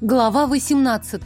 Глава 18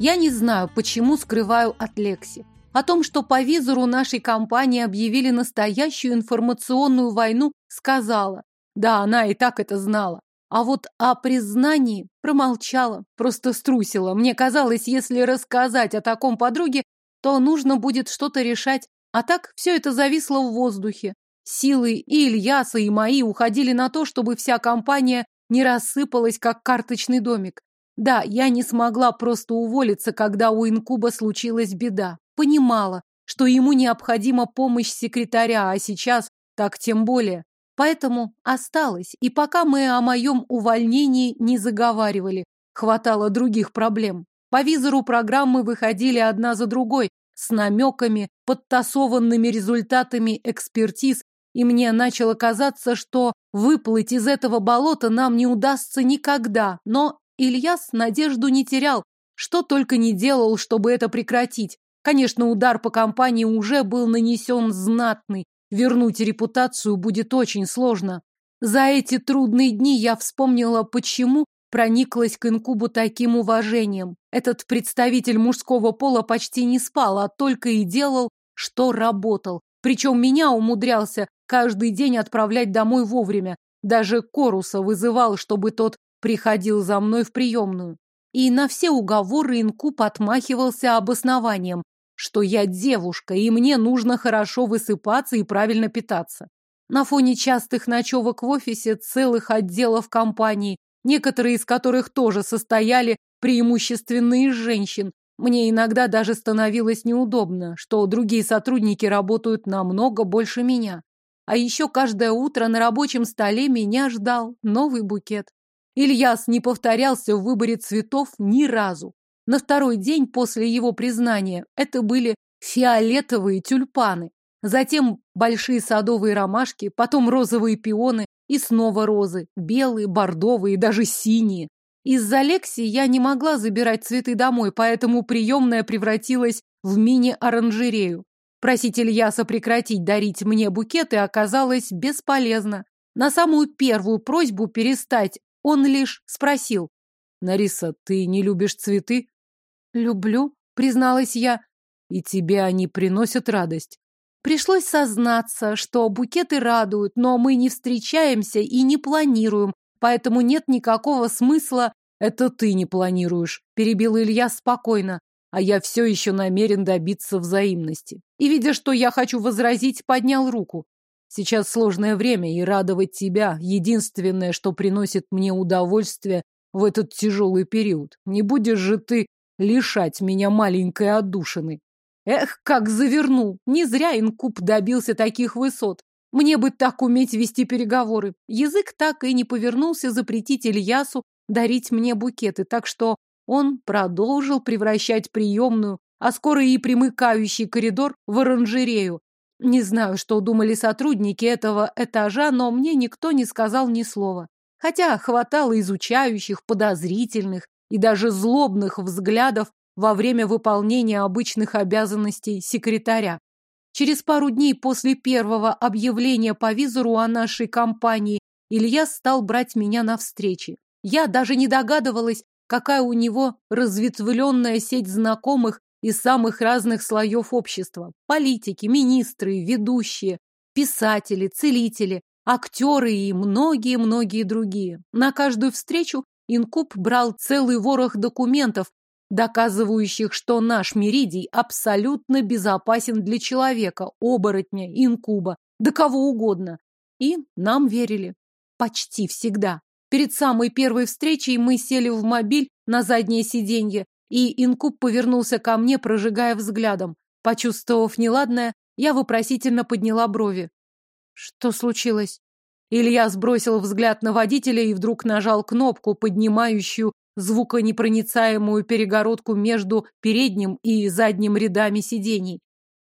Я не знаю, почему скрываю от Лекси. О том, что по визору нашей компании объявили настоящую информационную войну, сказала. Да, она и так это знала. А вот о признании промолчала, просто струсила. Мне казалось, если рассказать о таком подруге, то нужно будет что-то решать. А так все это зависло в воздухе. Силы и Ильяса, и мои уходили на то, чтобы вся компания не рассыпалась, как карточный домик. Да, я не смогла просто уволиться, когда у Инкуба случилась беда. Понимала, что ему необходима помощь секретаря, а сейчас так тем более. Поэтому осталась, и пока мы о моем увольнении не заговаривали, хватало других проблем. По визору программы выходили одна за другой, с намеками, подтасованными результатами экспертиз, и мне начало казаться, что выплыть из этого болота нам не удастся никогда, но Ильяс надежду не терял, что только не делал, чтобы это прекратить. Конечно, удар по компании уже был нанесен знатный, вернуть репутацию будет очень сложно. За эти трудные дни я вспомнила, почему прониклась к инкубу таким уважением. Этот представитель мужского пола почти не спал, а только и делал, что работал. Причем меня умудрялся каждый день отправлять домой вовремя. Даже Коруса вызывал, чтобы тот приходил за мной в приемную. И на все уговоры инкуб отмахивался обоснованием, что я девушка, и мне нужно хорошо высыпаться и правильно питаться. На фоне частых ночевок в офисе целых отделов компании, некоторые из которых тоже состояли преимущественно из женщин, мне иногда даже становилось неудобно, что другие сотрудники работают намного больше меня. А еще каждое утро на рабочем столе меня ждал новый букет. Ильяс не повторялся в выборе цветов ни разу. На второй день после его признания это были фиолетовые тюльпаны, затем большие садовые ромашки, потом розовые пионы и снова розы, белые, бордовые даже синие. Из-за Лекси я не могла забирать цветы домой, поэтому приемная превратилась в мини-оранжерею. Просить Ильяса прекратить дарить мне букеты оказалось бесполезно. На самую первую просьбу перестать он лишь спросил. «Нариса, ты не любишь цветы?» «Люблю», — призналась я. «И тебе они приносят радость». Пришлось сознаться, что букеты радуют, но мы не встречаемся и не планируем, поэтому нет никакого смысла. Это ты не планируешь, перебил Илья спокойно, а я все еще намерен добиться взаимности. И, видя, что я хочу возразить, поднял руку. Сейчас сложное время, и радовать тебя — единственное, что приносит мне удовольствие в этот тяжелый период. Не будешь же ты лишать меня маленькой отдушины. Эх, как завернул! Не зря инкуб добился таких высот. Мне бы так уметь вести переговоры. Язык так и не повернулся запретить Ильясу дарить мне букеты, так что он продолжил превращать приемную, а скоро и примыкающий коридор в оранжерею, не знаю, что думали сотрудники этого этажа, но мне никто не сказал ни слова. Хотя хватало изучающих, подозрительных и даже злобных взглядов во время выполнения обычных обязанностей секретаря. Через пару дней после первого объявления по визору о нашей компании Илья стал брать меня на встречи. Я даже не догадывалась, какая у него разветвленная сеть знакомых из самых разных слоев общества. Политики, министры, ведущие, писатели, целители, актеры и многие-многие другие. На каждую встречу Инкуб брал целый ворох документов, доказывающих, что наш Меридий абсолютно безопасен для человека, оборотня, инкуба, да кого угодно. И нам верили. Почти всегда. Перед самой первой встречей мы сели в мобиль на заднее сиденье, и инкуб повернулся ко мне, прожигая взглядом. Почувствовав неладное, я вопросительно подняла брови. Что случилось? Илья сбросил взгляд на водителя и вдруг нажал кнопку, поднимающую звуконепроницаемую перегородку между передним и задним рядами сидений.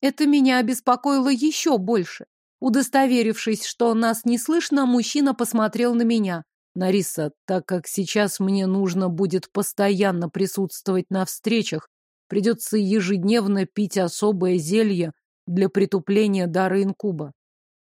Это меня обеспокоило еще больше. Удостоверившись, что нас не слышно, мужчина посмотрел на меня. Нариса, так как сейчас мне нужно будет постоянно присутствовать на встречах, придется ежедневно пить особое зелье для притупления дара инкуба.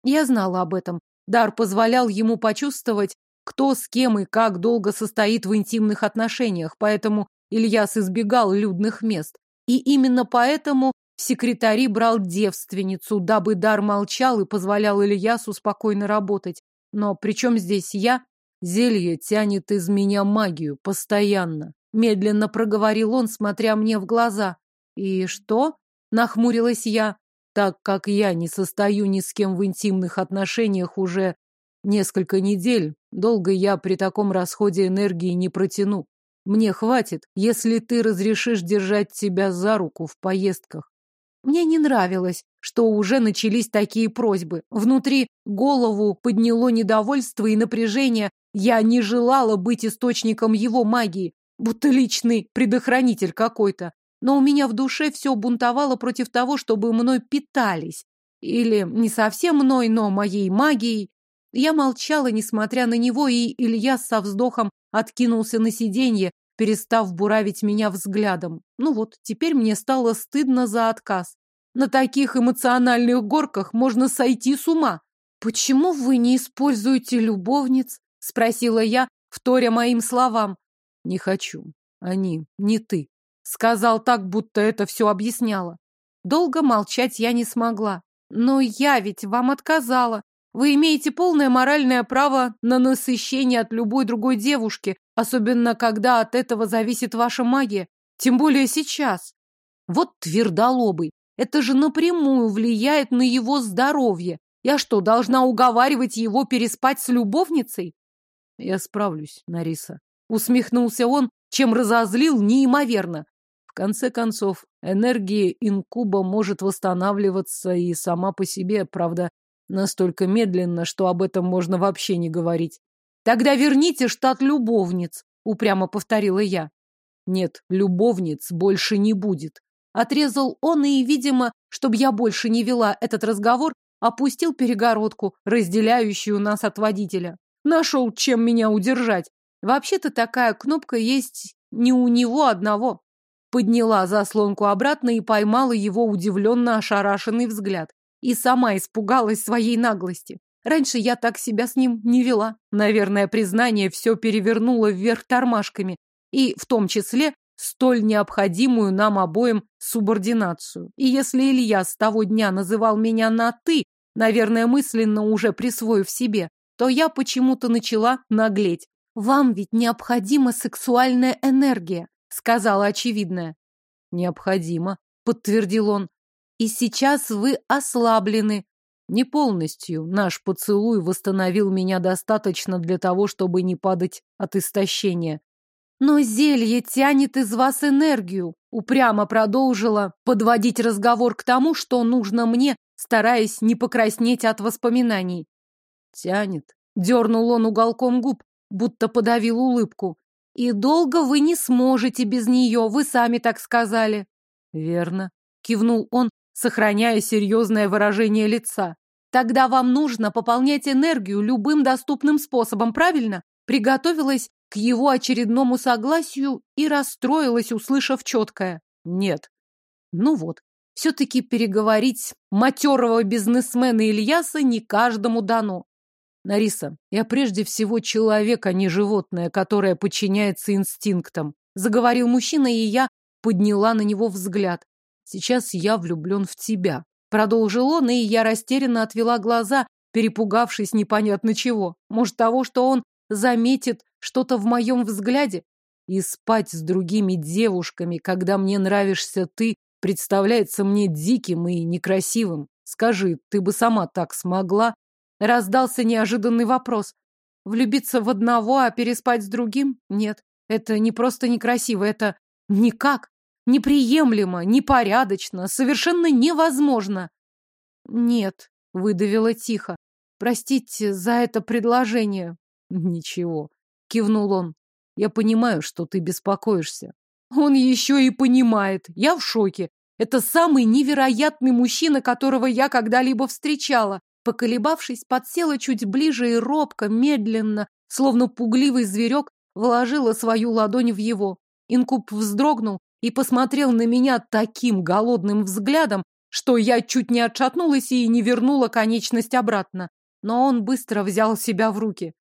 Я знала об этом. Дар позволял ему почувствовать, кто с кем и как долго состоит в интимных отношениях, поэтому Ильяс избегал людных мест. И именно поэтому в секретари брал девственницу, дабы дар молчал и позволял Ильясу спокойно работать. Но при чем здесь я? Зелье тянет из меня магию постоянно. Медленно проговорил он, смотря мне в глаза. И что? Нахмурилась я. Так как я не состою ни с кем в интимных отношениях уже несколько недель, долго я при таком расходе энергии не протяну. Мне хватит, если ты разрешишь держать тебя за руку в поездках. Мне не нравилось, что уже начались такие просьбы. Внутри голову подняло недовольство и напряжение. Я не желала быть источником его магии, будто личный предохранитель какой-то. Но у меня в душе все бунтовало против того, чтобы мной питались. Или не совсем мной, но моей магией. Я молчала, несмотря на него, и Илья со вздохом откинулся на сиденье, перестав буравить меня взглядом. Ну вот, теперь мне стало стыдно за отказ. На таких эмоциональных горках можно сойти с ума. «Почему вы не используете любовниц?» — спросила я, вторя моим словам. «Не хочу. Они не ты», — сказал так, будто это все объясняло. Долго молчать я не смогла. «Но я ведь вам отказала. Вы имеете полное моральное право на насыщение от любой другой девушки, особенно когда от этого зависит ваша магия. Тем более сейчас. Вот твердолобый. Это же напрямую влияет на его здоровье. Я что, должна уговаривать его переспать с любовницей? Я справлюсь, Нариса. Усмехнулся он, чем разозлил неимоверно. В конце концов, энергия инкуба может восстанавливаться и сама по себе, правда, Настолько медленно, что об этом можно вообще не говорить. Тогда верните штат любовниц, упрямо повторила я. Нет, любовниц больше не будет. Отрезал он и, видимо, чтобы я больше не вела этот разговор, опустил перегородку, разделяющую нас от водителя. Нашел, чем меня удержать. Вообще-то такая кнопка есть не у него одного. Подняла заслонку обратно и поймала его удивленно ошарашенный взгляд и сама испугалась своей наглости. Раньше я так себя с ним не вела. Наверное, признание все перевернуло вверх тормашками, и в том числе столь необходимую нам обоим субординацию. И если Илья с того дня называл меня на «ты», наверное, мысленно уже присвоив себе, то я почему-то начала наглеть. «Вам ведь необходима сексуальная энергия», — сказала очевидное. «Необходимо», — подтвердил он. И сейчас вы ослаблены. Не полностью. Наш поцелуй восстановил меня достаточно для того, чтобы не падать от истощения. Но зелье тянет из вас энергию. Упрямо продолжила подводить разговор к тому, что нужно мне, стараясь не покраснеть от воспоминаний. Тянет. Дернул он уголком губ, будто подавил улыбку. И долго вы не сможете без нее, вы сами так сказали. Верно. Кивнул он, сохраняя серьезное выражение лица. Тогда вам нужно пополнять энергию любым доступным способом, правильно? Приготовилась к его очередному согласию и расстроилась, услышав четкое «нет». Ну вот, все-таки переговорить матерого бизнесмена Ильяса не каждому дано. Нариса, я прежде всего человек, а не животное, которое подчиняется инстинктам. Заговорил мужчина, и я подняла на него взгляд. Сейчас я влюблен в тебя. Продолжил он, и я растерянно отвела глаза, перепугавшись непонятно чего. Может, того, что он заметит что-то в моем взгляде? И спать с другими девушками, когда мне нравишься ты, представляется мне диким и некрасивым. Скажи, ты бы сама так смогла? Раздался неожиданный вопрос. Влюбиться в одного, а переспать с другим? Нет. Это не просто некрасиво, это никак. Неприемлемо, непорядочно, совершенно невозможно. Нет, выдавила тихо. Простите за это предложение. Ничего, кивнул он. Я понимаю, что ты беспокоишься. Он еще и понимает. Я в шоке. Это самый невероятный мужчина, которого я когда-либо встречала. Поколебавшись, подсела чуть ближе и робко, медленно, словно пугливый зверек, вложила свою ладонь в его. Инкуб вздрогнул, и посмотрел на меня таким голодным взглядом, что я чуть не отшатнулась и не вернула конечность обратно. но он быстро взял себя в руки.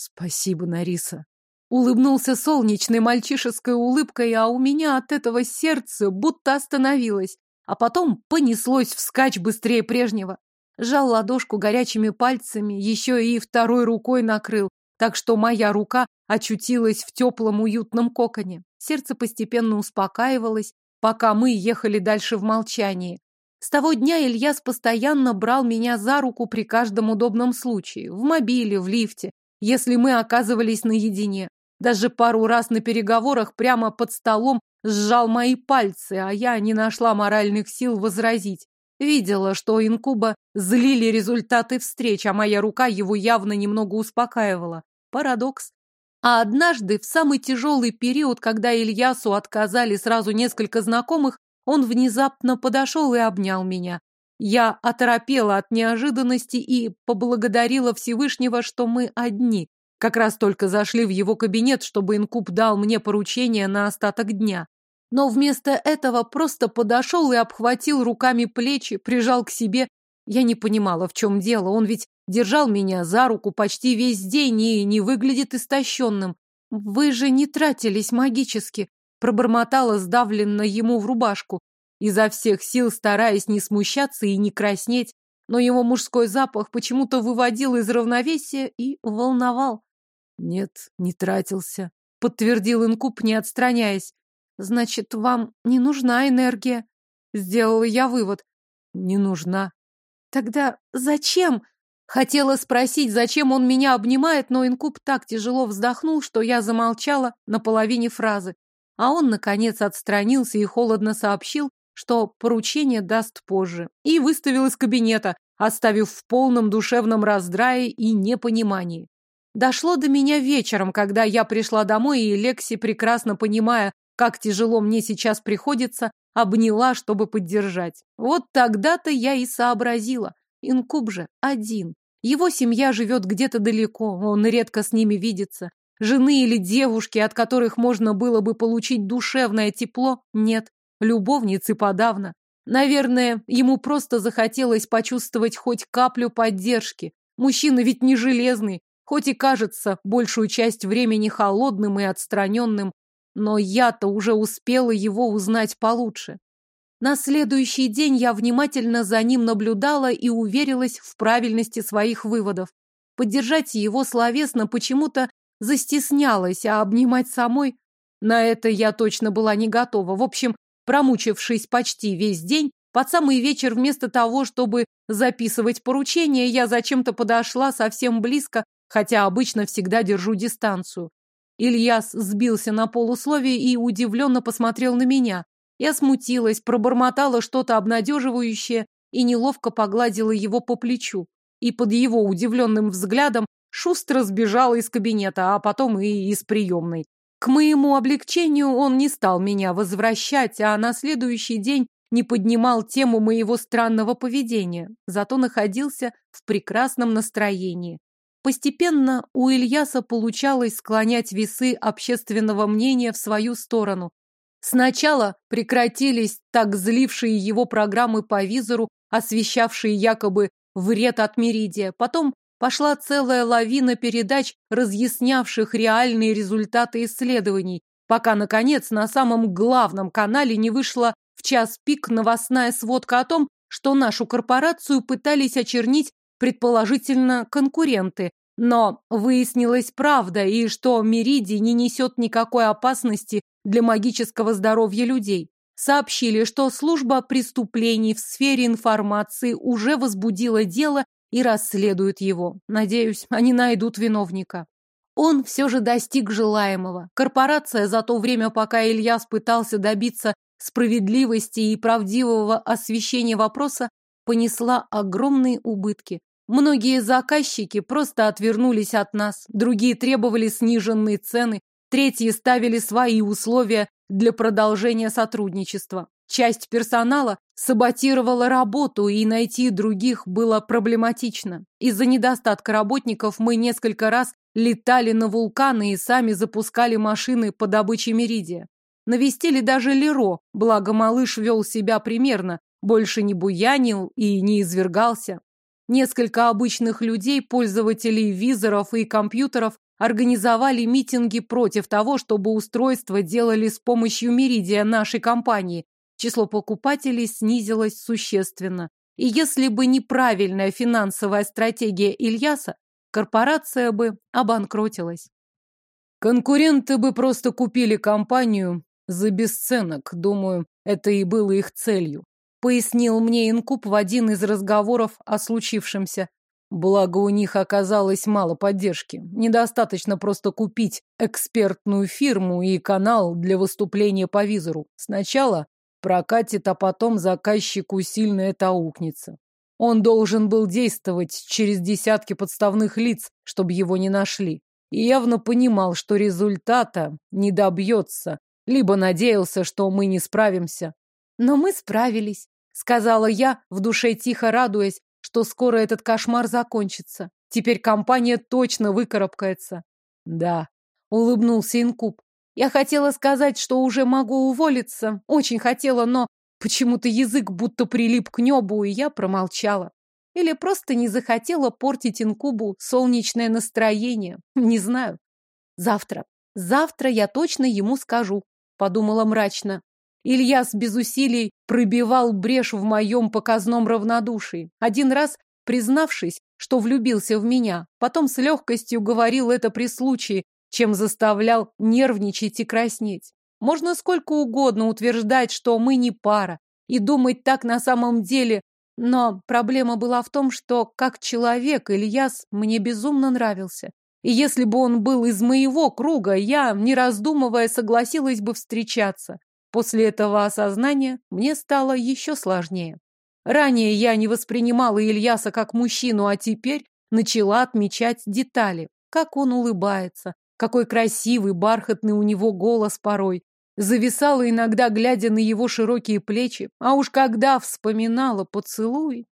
Спасибо, Нариса. Улыбнулся солнечной мальчишеской улыбкой, а у меня от этого сердце будто остановилось, а потом понеслось вскачь быстрее прежнего. Жал ладошку горячими пальцами, еще и второй рукой накрыл, так что моя рука очутилась в теплом уютном коконе. Сердце постепенно успокаивалось, пока мы ехали дальше в молчании. С того дня Ильяс постоянно брал меня за руку при каждом удобном случае, в мобиле, в лифте, если мы оказывались наедине. Даже пару раз на переговорах прямо под столом сжал мои пальцы, а я не нашла моральных сил возразить. Видела, что инкуба злили результаты встреч, а моя рука его явно немного успокаивала. Парадокс. А однажды, в самый тяжелый период, когда Ильясу отказали сразу несколько знакомых, он внезапно подошел и обнял меня. Я оторопела от неожиданности и поблагодарила Всевышнего, что мы одни. Как раз только зашли в его кабинет, чтобы инкуб дал мне поручение на остаток дня но вместо этого просто подошел и обхватил руками плечи, прижал к себе. Я не понимала, в чем дело. Он ведь держал меня за руку почти весь день и не выглядит истощенным. «Вы же не тратились магически», — пробормотала сдавленно ему в рубашку, изо всех сил стараясь не смущаться и не краснеть, но его мужской запах почему-то выводил из равновесия и волновал. «Нет, не тратился», — подтвердил инкуб, не отстраняясь. Значит, вам не нужна энергия. Сделала я вывод. Не нужна. Тогда зачем? Хотела спросить, зачем он меня обнимает, но инкуб так тяжело вздохнул, что я замолчала на половине фразы. А он, наконец, отстранился и холодно сообщил, что поручение даст позже, и выставил из кабинета, оставив в полном душевном раздрае и непонимании. Дошло до меня вечером, когда я пришла домой, и Лекси, прекрасно понимая, как тяжело мне сейчас приходится, обняла, чтобы поддержать. Вот тогда-то я и сообразила. Инкуб же один. Его семья живет где-то далеко, он редко с ними видится. Жены или девушки, от которых можно было бы получить душевное тепло, нет. Любовницы подавно. Наверное, ему просто захотелось почувствовать хоть каплю поддержки. Мужчина ведь не железный, хоть и кажется большую часть времени холодным и отстраненным, но я-то уже успела его узнать получше. На следующий день я внимательно за ним наблюдала и уверилась в правильности своих выводов. Поддержать его словесно почему-то застеснялась, а обнимать самой... На это я точно была не готова. В общем, промучившись почти весь день, под самый вечер вместо того, чтобы записывать поручения, я зачем-то подошла совсем близко, хотя обычно всегда держу дистанцию. Ильяс сбился на полусловие и удивленно посмотрел на меня. Я смутилась, пробормотала что-то обнадеживающее и неловко погладила его по плечу. И под его удивленным взглядом шустро сбежала из кабинета, а потом и из приемной. К моему облегчению он не стал меня возвращать, а на следующий день не поднимал тему моего странного поведения, зато находился в прекрасном настроении. Постепенно у Ильяса получалось склонять весы общественного мнения в свою сторону. Сначала прекратились так злившие его программы по визору, освещавшие якобы вред от Меридия. Потом пошла целая лавина передач, разъяснявших реальные результаты исследований, пока, наконец, на самом главном канале не вышла в час пик новостная сводка о том, что нашу корпорацию пытались очернить предположительно конкуренты, но выяснилась правда, и что Мериди не несет никакой опасности для магического здоровья людей. Сообщили, что служба преступлений в сфере информации уже возбудила дело и расследует его. Надеюсь, они найдут виновника. Он все же достиг желаемого. Корпорация за то время, пока Ильяс пытался добиться справедливости и правдивого освещения вопроса, понесла огромные убытки. Многие заказчики просто отвернулись от нас, другие требовали сниженные цены, третьи ставили свои условия для продолжения сотрудничества. Часть персонала саботировала работу, и найти других было проблематично. Из-за недостатка работников мы несколько раз летали на вулканы и сами запускали машины по добыче меридия. Навестили даже Леро, благо малыш вел себя примерно, больше не буянил и не извергался. Несколько обычных людей, пользователей визоров и компьютеров, организовали митинги против того, чтобы устройства делали с помощью Меридия нашей компании. Число покупателей снизилось существенно. И если бы неправильная финансовая стратегия Ильяса, корпорация бы обанкротилась. Конкуренты бы просто купили компанию за бесценок. Думаю, это и было их целью. Пояснил мне Инкуб в один из разговоров о случившемся. Благо у них оказалось мало поддержки. Недостаточно просто купить экспертную фирму и канал для выступления по визору. Сначала прокатит, а потом заказчику сильно это аукнется. Он должен был действовать через десятки подставных лиц, чтобы его не нашли и явно понимал, что результата не добьется, либо надеялся, что мы не справимся. Но мы справились, сказала я, в душе тихо радуясь, что скоро этот кошмар закончится. Теперь компания точно выкарабкается. Да, улыбнулся Инкуб. Я хотела сказать, что уже могу уволиться, очень хотела, но почему-то язык будто прилип к небу, и я промолчала. Или просто не захотела портить инкубу солнечное настроение. Не знаю. Завтра. Завтра я точно ему скажу, подумала мрачно. Ильяс без усилий пробивал брешь в моем показном равнодушии. Один раз признавшись, что влюбился в меня, потом с легкостью говорил это при случае, чем заставлял нервничать и краснеть. Можно сколько угодно утверждать, что мы не пара, и думать так на самом деле, но проблема была в том, что как человек Ильяс мне безумно нравился. И если бы он был из моего круга, я, не раздумывая, согласилась бы встречаться. После этого осознания мне стало еще сложнее. Ранее я не воспринимала Ильяса как мужчину, а теперь начала отмечать детали. Как он улыбается, какой красивый, бархатный у него голос порой, Зависала иногда, глядя на его широкие плечи, а уж когда вспоминала поцелуй.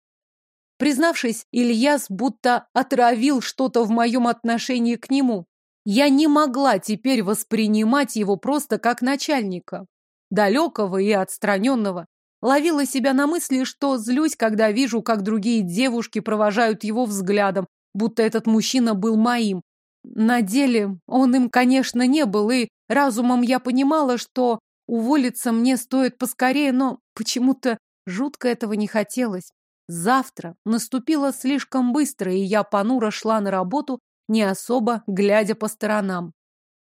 Признавшись, Ильяс будто отравил что-то в моем отношении к нему. Я не могла теперь воспринимать его просто как начальника, далекого и отстраненного. Ловила себя на мысли, что злюсь, когда вижу, как другие девушки провожают его взглядом, будто этот мужчина был моим. На деле он им, конечно, не был, и Разумом я понимала, что уволиться мне стоит поскорее, но почему-то жутко этого не хотелось. Завтра наступило слишком быстро, и я понуро шла на работу, не особо глядя по сторонам.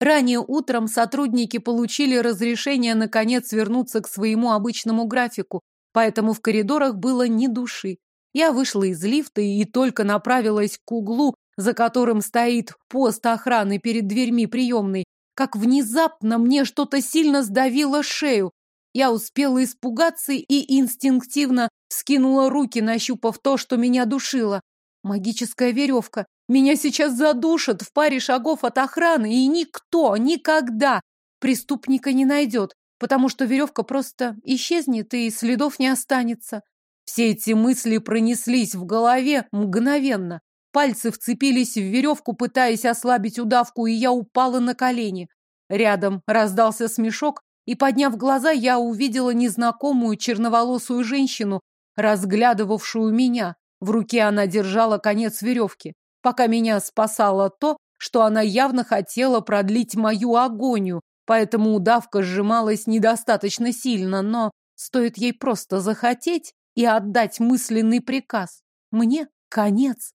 Ранее утром сотрудники получили разрешение наконец вернуться к своему обычному графику, поэтому в коридорах было ни души. Я вышла из лифта и только направилась к углу, за которым стоит пост охраны перед дверьми приемной, как внезапно мне что-то сильно сдавило шею. Я успела испугаться и инстинктивно скинула руки, нащупав то, что меня душило. Магическая веревка. Меня сейчас задушат в паре шагов от охраны, и никто никогда преступника не найдет, потому что веревка просто исчезнет и следов не останется. Все эти мысли пронеслись в голове мгновенно. Пальцы вцепились в веревку, пытаясь ослабить удавку, и я упала на колени. Рядом раздался смешок, и, подняв глаза, я увидела незнакомую черноволосую женщину, разглядывавшую меня. В руке она держала конец веревки. Пока меня спасало то, что она явно хотела продлить мою агонию, поэтому удавка сжималась недостаточно сильно, но стоит ей просто захотеть и отдать мысленный приказ. Мне конец.